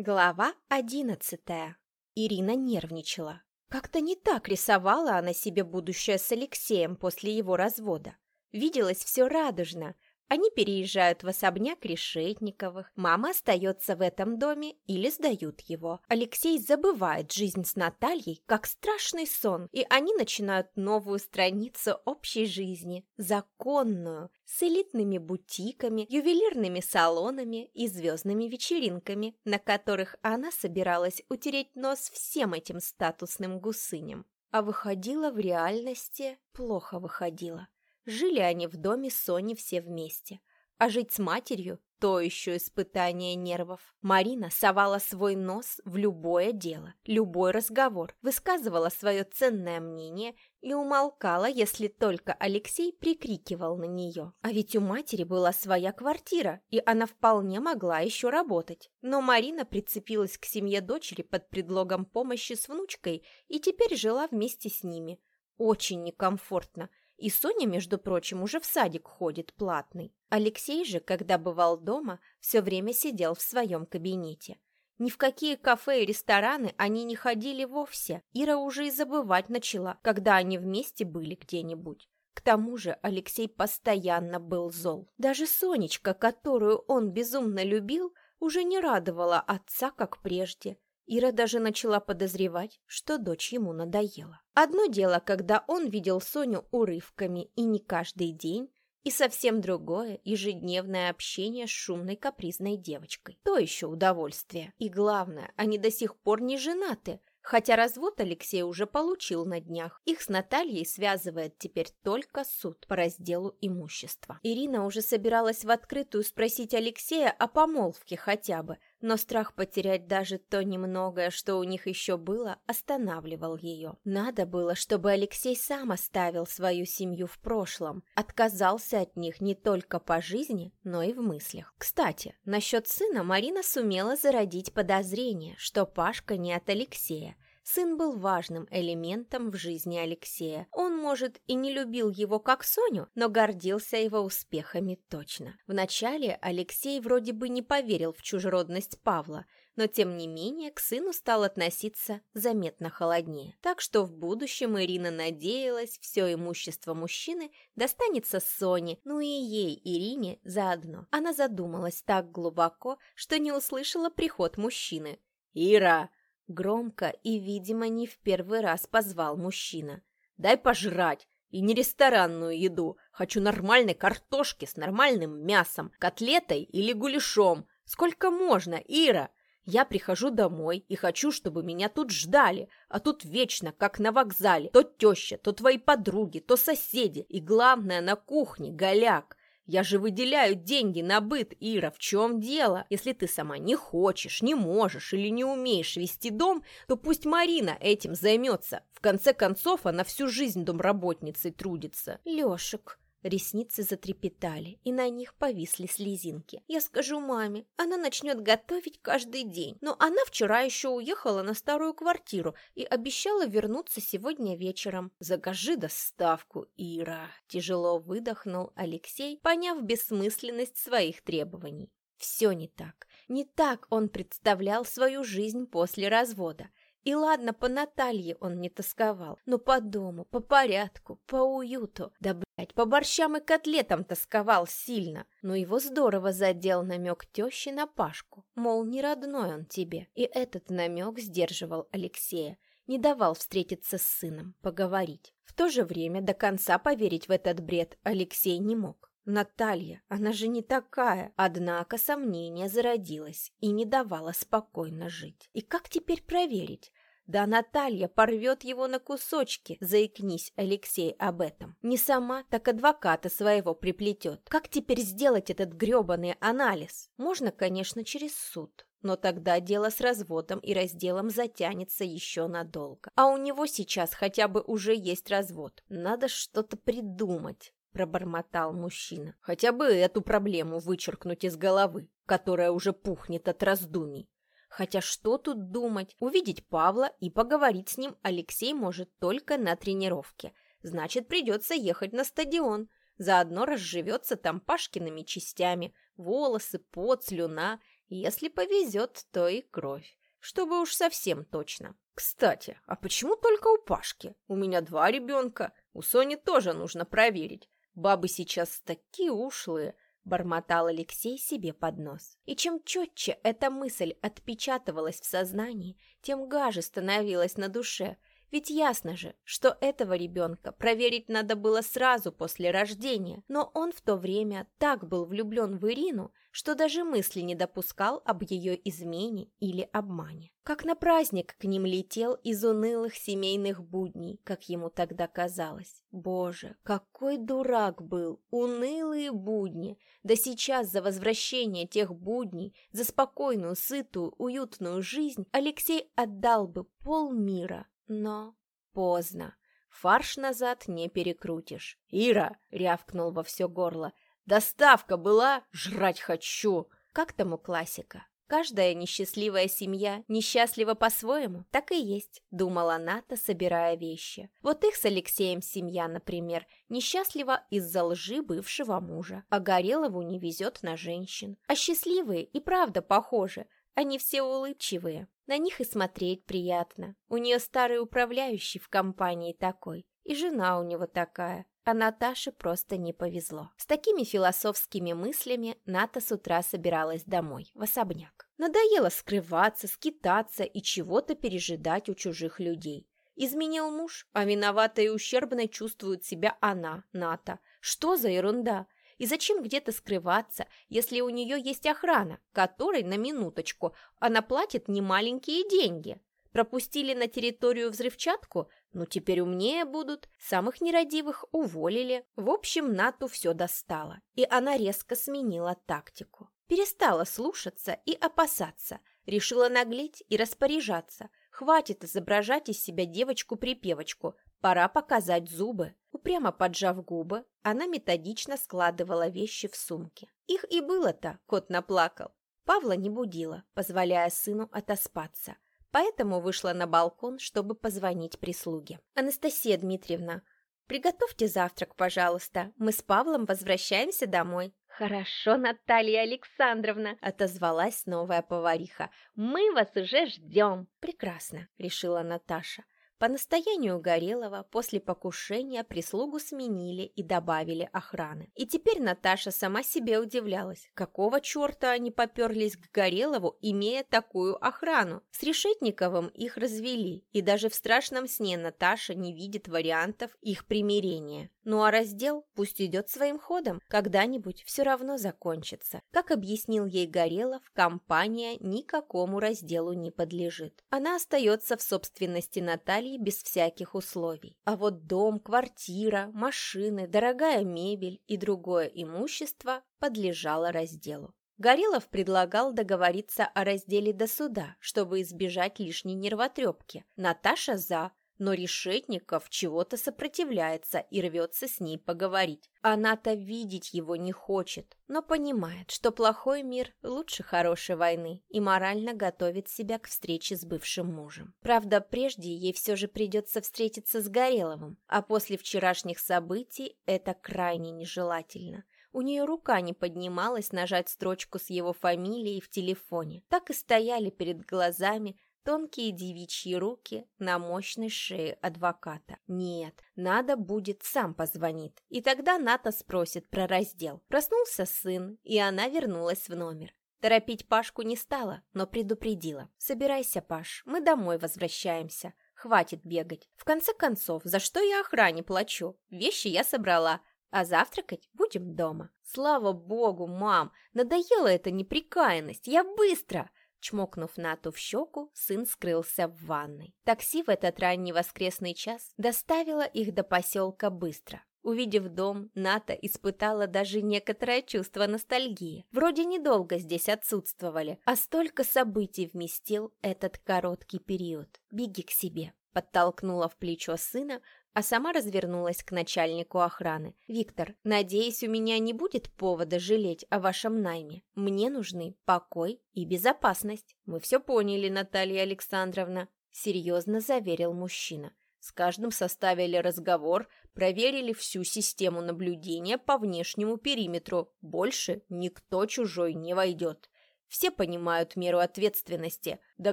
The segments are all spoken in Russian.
Глава одиннадцатая. Ирина нервничала. Как-то не так рисовала она себе будущее с Алексеем после его развода. Виделось все радужно, они переезжают в особняк Решетниковых. Мама остается в этом доме или сдают его. Алексей забывает жизнь с Натальей, как страшный сон, и они начинают новую страницу общей жизни, законную, с элитными бутиками, ювелирными салонами и звездными вечеринками, на которых она собиралась утереть нос всем этим статусным гусыням. А выходила в реальности плохо выходила. Жили они в доме Сони все вместе. А жить с матерью – то еще испытание нервов. Марина совала свой нос в любое дело, любой разговор, высказывала свое ценное мнение и умолкала, если только Алексей прикрикивал на нее. А ведь у матери была своя квартира, и она вполне могла еще работать. Но Марина прицепилась к семье дочери под предлогом помощи с внучкой и теперь жила вместе с ними. Очень некомфортно – и Соня, между прочим, уже в садик ходит платный. Алексей же, когда бывал дома, все время сидел в своем кабинете. Ни в какие кафе и рестораны они не ходили вовсе. Ира уже и забывать начала, когда они вместе были где-нибудь. К тому же Алексей постоянно был зол. Даже Сонечка, которую он безумно любил, уже не радовала отца, как прежде. Ира даже начала подозревать, что дочь ему надоела. Одно дело, когда он видел Соню урывками и не каждый день, и совсем другое – ежедневное общение с шумной капризной девочкой. То еще удовольствие. И главное, они до сих пор не женаты, Хотя развод Алексей уже получил на днях. Их с Натальей связывает теперь только суд по разделу имущества. Ирина уже собиралась в открытую спросить Алексея о помолвке хотя бы, но страх потерять даже то немногое, что у них еще было, останавливал ее. Надо было, чтобы Алексей сам оставил свою семью в прошлом, отказался от них не только по жизни, но и в мыслях. Кстати, насчет сына Марина сумела зародить подозрение, что Пашка не от Алексея, Сын был важным элементом в жизни Алексея. Он, может, и не любил его как Соню, но гордился его успехами точно. Вначале Алексей вроде бы не поверил в чужеродность Павла, но тем не менее к сыну стал относиться заметно холоднее. Так что в будущем Ирина надеялась, все имущество мужчины достанется Соне, ну и ей, Ирине, заодно. Она задумалась так глубоко, что не услышала приход мужчины. «Ира!» Громко и, видимо, не в первый раз позвал мужчина. «Дай пожрать! И не ресторанную еду. Хочу нормальной картошки с нормальным мясом, котлетой или гуляшом. Сколько можно, Ира? Я прихожу домой и хочу, чтобы меня тут ждали, а тут вечно, как на вокзале. То теща, то твои подруги, то соседи. И главное, на кухне голяк. Я же выделяю деньги на быт, Ира, в чем дело? Если ты сама не хочешь, не можешь или не умеешь вести дом, то пусть Марина этим займется. В конце концов, она всю жизнь домработницей трудится. Лешек, Ресницы затрепетали, и на них повисли слезинки. «Я скажу маме, она начнет готовить каждый день. Но она вчера еще уехала на старую квартиру и обещала вернуться сегодня вечером. Закажи доставку, Ира!» Тяжело выдохнул Алексей, поняв бессмысленность своих требований. Все не так. Не так он представлял свою жизнь после развода. И ладно, по Наталье он не тосковал, но по дому, по порядку, по уюту. Да, по борщам и котлетам тосковал сильно. Но его здорово задел намек тещи на Пашку, мол, не родной он тебе. И этот намек сдерживал Алексея, не давал встретиться с сыном, поговорить. В то же время до конца поверить в этот бред Алексей не мог. Наталья, она же не такая. Однако сомнение зародилось и не давало спокойно жить. И как теперь проверить? Да Наталья порвет его на кусочки, заикнись Алексей об этом. Не сама, так адвоката своего приплетет. Как теперь сделать этот гребаный анализ? Можно, конечно, через суд. Но тогда дело с разводом и разделом затянется еще надолго. А у него сейчас хотя бы уже есть развод. Надо что-то придумать пробормотал мужчина. «Хотя бы эту проблему вычеркнуть из головы, которая уже пухнет от раздумий. Хотя что тут думать? Увидеть Павла и поговорить с ним Алексей может только на тренировке. Значит, придется ехать на стадион. Заодно разживется там Пашкиными частями. Волосы, пот, слюна. Если повезет, то и кровь. Чтобы уж совсем точно. Кстати, а почему только у Пашки? У меня два ребенка. У Сони тоже нужно проверить. Бабы сейчас такие ушлые, бормотал Алексей себе под нос. И чем четче эта мысль отпечатывалась в сознании, тем гаже становилась на душе – ведь ясно же, что этого ребенка проверить надо было сразу после рождения, но он в то время так был влюблен в Ирину, что даже мысли не допускал об ее измене или обмане. Как на праздник к ним летел из унылых семейных будней, как ему тогда казалось. Боже, какой дурак был! Унылые будни! Да сейчас за возвращение тех будней, за спокойную, сытую, уютную жизнь Алексей отдал бы полмира. Но поздно. Фарш назад не перекрутишь. «Ира!» — рявкнул во все горло. «Доставка была? Жрать хочу!» Как тому классика? Каждая несчастливая семья несчастлива по-своему. Так и есть, думала Ната, собирая вещи. Вот их с Алексеем семья, например, несчастлива из-за лжи бывшего мужа, а Горелову не везет на женщин. А счастливые и правда похожи, они все улыбчивые, на них и смотреть приятно. У нее старый управляющий в компании такой, и жена у него такая, а Наташе просто не повезло. С такими философскими мыслями Ната с утра собиралась домой, в особняк. Надоело скрываться, скитаться и чего-то пережидать у чужих людей. Изменил муж, а виноватой и ущербной чувствует себя она, Ната. Что за ерунда? И зачем где-то скрываться, если у нее есть охрана, которой, на минуточку, она платит немаленькие деньги? Пропустили на территорию взрывчатку? Ну, теперь умнее будут. Самых нерадивых уволили. В общем, Нату все достало. И она резко сменила тактику. Перестала слушаться и опасаться. Решила наглеть и распоряжаться. Хватит изображать из себя девочку-припевочку. Пора показать зубы. Упрямо поджав губы, она методично складывала вещи в сумки. Их и было-то, кот наплакал. Павла не будила, позволяя сыну отоспаться. Поэтому вышла на балкон, чтобы позвонить прислуге. «Анастасия Дмитриевна, приготовьте завтрак, пожалуйста. Мы с Павлом возвращаемся домой». «Хорошо, Наталья Александровна», — отозвалась новая повариха. «Мы вас уже ждем». «Прекрасно», — решила Наташа. По настоянию Горелого после покушения прислугу сменили и добавили охраны. И теперь Наташа сама себе удивлялась, какого черта они поперлись к Горелову, имея такую охрану. С Решетниковым их развели, и даже в страшном сне Наташа не видит вариантов их примирения. Ну а раздел пусть идет своим ходом, когда-нибудь все равно закончится. Как объяснил ей Горелов, компания никакому разделу не подлежит. Она остается в собственности Натальи без всяких условий. А вот дом, квартира, машины, дорогая мебель и другое имущество подлежало разделу. Горелов предлагал договориться о разделе до суда, чтобы избежать лишней нервотрепки. Наташа за, но Решетников чего-то сопротивляется и рвется с ней поговорить. Она-то видеть его не хочет, но понимает, что плохой мир лучше хорошей войны и морально готовит себя к встрече с бывшим мужем. Правда, прежде ей все же придется встретиться с Гореловым, а после вчерашних событий это крайне нежелательно. У нее рука не поднималась нажать строчку с его фамилией в телефоне. Так и стояли перед глазами тонкие девичьи руки на мощной шее адвоката. Нет, надо будет, сам позвонит. И тогда Ната спросит про раздел. Проснулся сын, и она вернулась в номер. Торопить Пашку не стала, но предупредила. «Собирайся, Паш, мы домой возвращаемся. Хватит бегать. В конце концов, за что я охране плачу? Вещи я собрала, а завтракать будем дома. Слава богу, мам, надоела эта неприкаянность. Я быстро. Чмокнув Нату в щеку, сын скрылся в ванной. Такси в этот ранний воскресный час доставило их до поселка быстро. Увидев дом, Ната испытала даже некоторое чувство ностальгии. Вроде недолго здесь отсутствовали, а столько событий вместил этот короткий период. «Беги к себе», — подтолкнула в плечо сына, а сама развернулась к начальнику охраны. «Виктор, надеюсь, у меня не будет повода жалеть о вашем найме. Мне нужны покой и безопасность». «Мы все поняли, Наталья Александровна», — серьезно заверил мужчина. «С каждым составили разговор, проверили всю систему наблюдения по внешнему периметру. Больше никто чужой не войдет. Все понимают меру ответственности. Да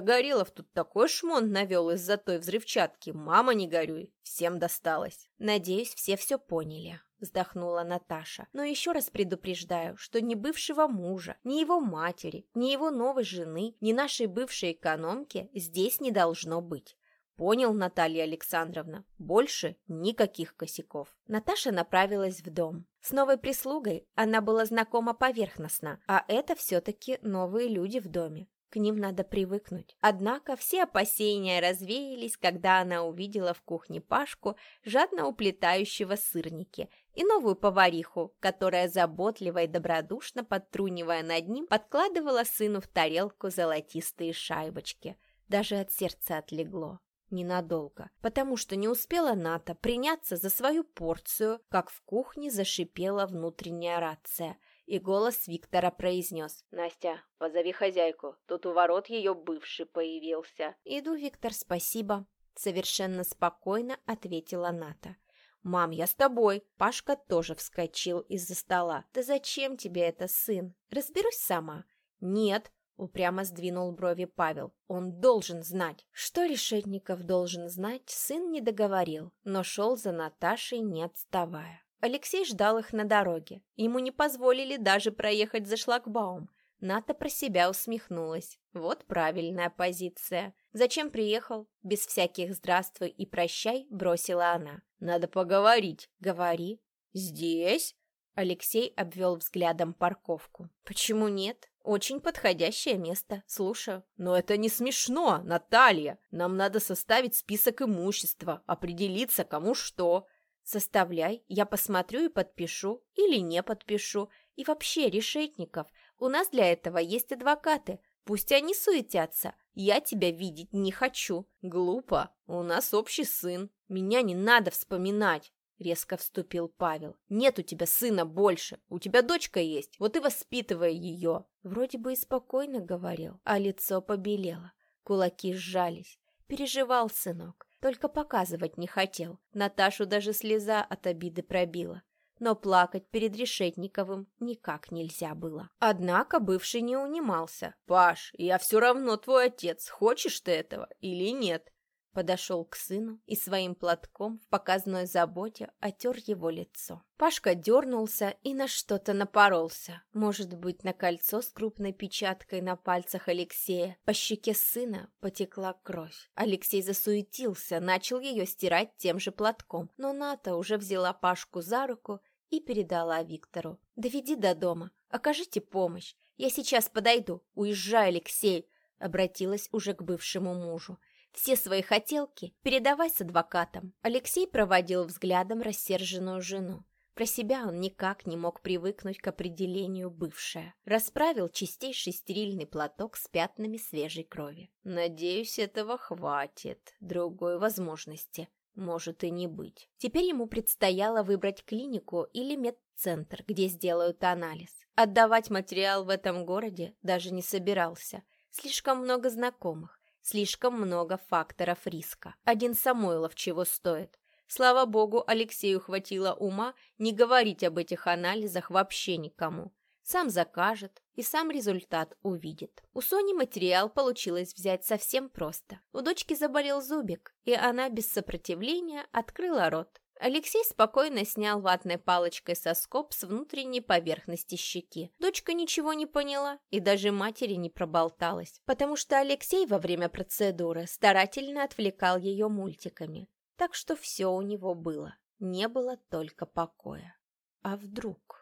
Горелов тут такой шмон навел из-за той взрывчатки. Мама, не горюй, всем досталось. Надеюсь, все все поняли. Вздохнула Наташа. Но еще раз предупреждаю, что ни бывшего мужа, ни его матери, ни его новой жены, ни нашей бывшей экономки здесь не должно быть. Понял, Наталья Александровна, больше никаких косяков. Наташа направилась в дом. С новой прислугой она была знакома поверхностно, а это все-таки новые люди в доме. К ним надо привыкнуть. Однако все опасения развеялись, когда она увидела в кухне Пашку, жадно уплетающего сырники, и новую повариху, которая заботливо и добродушно, подтрунивая над ним, подкладывала сыну в тарелку золотистые шайбочки. Даже от сердца отлегло. Ненадолго, потому что не успела Ната приняться за свою порцию, как в кухне зашипела внутренняя рация, и голос Виктора произнес. «Настя, позови хозяйку, тут у ворот ее бывший появился». «Иду, Виктор, спасибо», — совершенно спокойно ответила Ната. «Мам, я с тобой!» Пашка тоже вскочил из-за стола. «Да зачем тебе это, сын? Разберусь сама». «Нет, Упрямо сдвинул брови Павел. Он должен знать. Что Решетников должен знать, сын не договорил, но шел за Наташей, не отставая. Алексей ждал их на дороге. Ему не позволили даже проехать за шлагбаум. Ната про себя усмехнулась. Вот правильная позиция. Зачем приехал? Без всяких «здравствуй» и «прощай» бросила она. «Надо поговорить». «Говори». «Здесь?» Алексей обвел взглядом парковку. «Почему нет? Очень подходящее место. Слушаю». «Но это не смешно, Наталья. Нам надо составить список имущества, определиться, кому что». «Составляй, я посмотрю и подпишу. Или не подпишу. И вообще, решетников, у нас для этого есть адвокаты. Пусть они суетятся. Я тебя видеть не хочу». «Глупо. У нас общий сын. Меня не надо вспоминать. Резко вступил Павел. «Нет у тебя сына больше. У тебя дочка есть. Вот и воспитывай ее». Вроде бы и спокойно говорил, а лицо побелело. Кулаки сжались. Переживал сынок. Только показывать не хотел. Наташу даже слеза от обиды пробила. Но плакать перед Решетниковым никак нельзя было. Однако бывший не унимался. «Паш, я все равно твой отец. Хочешь ты этого или нет?» Подошел к сыну и своим платком в показной заботе отер его лицо. Пашка дернулся и на что-то напоролся. Может быть, на кольцо с крупной печаткой на пальцах Алексея. По щеке сына потекла кровь. Алексей засуетился, начал ее стирать тем же платком. Но Ната уже взяла Пашку за руку и передала Виктору. «Доведи до дома, окажите помощь. Я сейчас подойду. Уезжай, Алексей!» Обратилась уже к бывшему мужу. Все свои хотелки передавай с адвокатом. Алексей проводил взглядом рассерженную жену. Про себя он никак не мог привыкнуть к определению «бывшая». Расправил чистейший стерильный платок с пятнами свежей крови. «Надеюсь, этого хватит. Другой возможности может и не быть». Теперь ему предстояло выбрать клинику или медцентр, где сделают анализ. Отдавать материал в этом городе даже не собирался. Слишком много знакомых. Слишком много факторов риска. Один Самойлов чего стоит. Слава богу, Алексею хватило ума не говорить об этих анализах вообще никому. Сам закажет и сам результат увидит. У Сони материал получилось взять совсем просто. У дочки заболел зубик, и она без сопротивления открыла рот. Алексей спокойно снял ватной палочкой соскоб с внутренней поверхности щеки. Дочка ничего не поняла и даже матери не проболталась, потому что Алексей во время процедуры старательно отвлекал ее мультиками. Так что все у него было. Не было только покоя. А вдруг...